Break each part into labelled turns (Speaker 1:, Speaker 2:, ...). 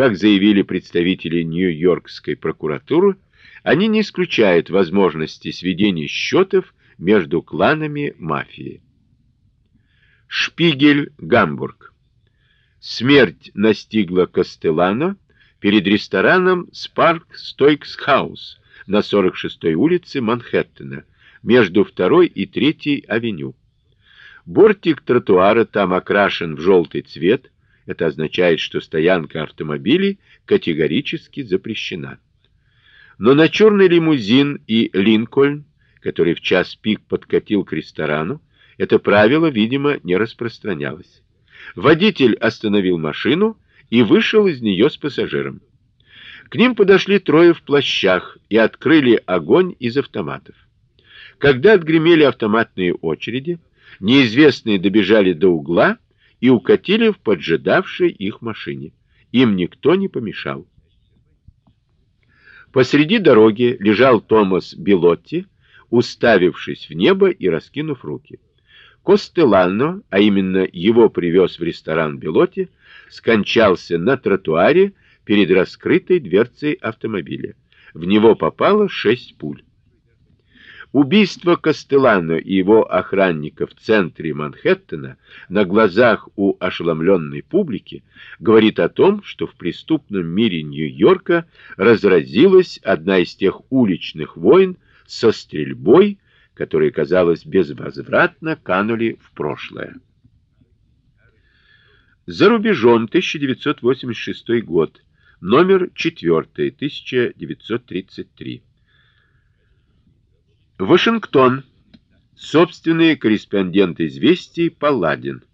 Speaker 1: Как заявили представители Нью-Йоркской прокуратуры, они не исключают возможности сведения счетов между кланами мафии. Шпигель, Гамбург. Смерть настигла Кастеллано перед рестораном Spark Stokes House на 46-й улице Манхэттена, между 2 и 3 авеню. Бортик тротуара там окрашен в желтый цвет, это означает, что стоянка автомобилей категорически запрещена. Но на черный лимузин и Линкольн, который в час пик подкатил к ресторану, это правило, видимо, не распространялось. Водитель остановил машину и вышел из нее с пассажиром. К ним подошли трое в плащах и открыли огонь из автоматов. Когда отгремели автоматные очереди, неизвестные добежали до угла и укатили в поджидавшей их машине. Им никто не помешал. Посреди дороги лежал Томас Белотти, уставившись в небо и раскинув руки. Костеланно, а именно его привез в ресторан Белотти, скончался на тротуаре перед раскрытой дверцей автомобиля. В него попало шесть пуль. Убийство Костелано и его охранника в центре Манхэттена на глазах у ошеломленной публики говорит о том, что в преступном мире Нью-Йорка разразилась одна из тех уличных войн со стрельбой, которые, казалось, безвозвратно канули в прошлое. За рубежом 1986 год, номер 4, 1933. Вашингтон. Собственный корреспондент известий Палладин.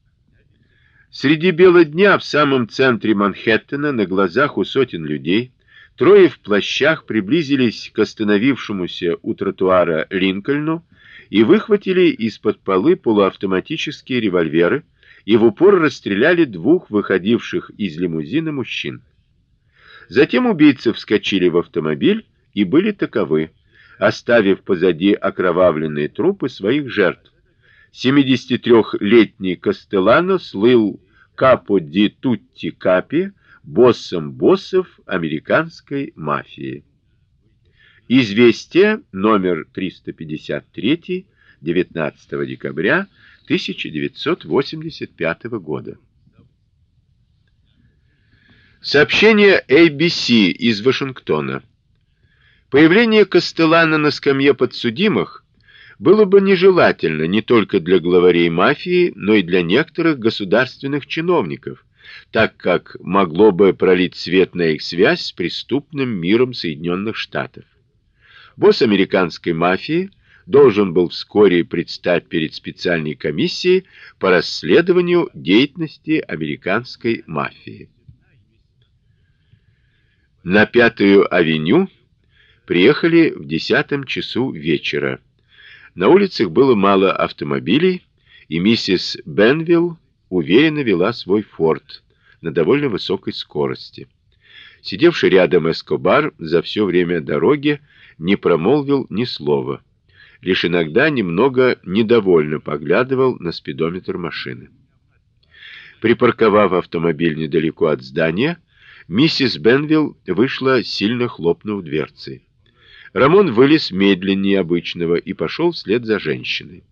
Speaker 1: Среди бела дня в самом центре Манхэттена на глазах у сотен людей трое в плащах приблизились к остановившемуся у тротуара Линкольну и выхватили из-под полы полуавтоматические револьверы и в упор расстреляли двух выходивших из лимузина мужчин. Затем убийцы вскочили в автомобиль и были таковы оставив позади окровавленные трупы своих жертв. 73-летний Кастеллано слыл капо ди тутти капи, боссом боссов американской мафии. Известие номер 353, 19 декабря 1985 года. Сообщение ABC из Вашингтона. Появление Костелана на скамье подсудимых было бы нежелательно не только для главарей мафии, но и для некоторых государственных чиновников, так как могло бы пролить свет на их связь с преступным миром Соединенных Штатов. Босс американской мафии должен был вскоре предстать перед специальной комиссией по расследованию деятельности американской мафии. На Пятую авеню приехали в десятом часу вечера. На улицах было мало автомобилей, и миссис Бенвилл уверенно вела свой форт на довольно высокой скорости. Сидевший рядом Эскобар за все время дороги не промолвил ни слова, лишь иногда немного недовольно поглядывал на спидометр машины. Припарковав автомобиль недалеко от здания, миссис Бенвилл вышла, сильно хлопнув дверцей. Рамон вылез медленнее обычного и пошел вслед за женщиной.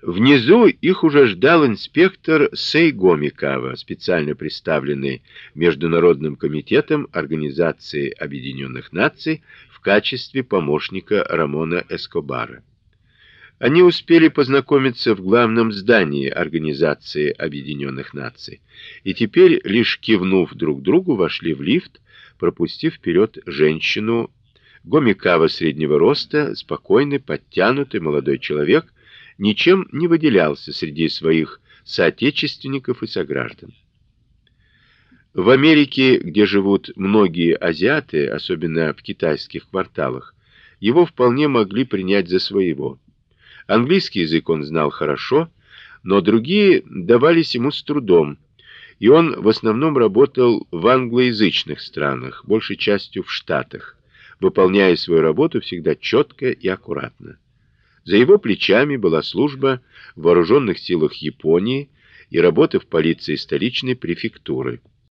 Speaker 1: Внизу их уже ждал инспектор Сейго Микава, специально представленный Международным комитетом Организации Объединенных Наций в качестве помощника Рамона Эскобара. Они успели познакомиться в главном здании Организации Объединенных Наций, и теперь лишь кивнув друг другу, вошли в лифт, пропустив вперед женщину Гомикава среднего роста, спокойный, подтянутый молодой человек, ничем не выделялся среди своих соотечественников и сограждан. В Америке, где живут многие азиаты, особенно в китайских кварталах, его вполне могли принять за своего. Английский язык он знал хорошо, но другие давались ему с трудом, и он в основном работал в англоязычных странах, большей частью в Штатах выполняя свою работу всегда четко и аккуратно. За его плечами была служба в вооруженных силах Японии и работа в полиции столичной префектуры.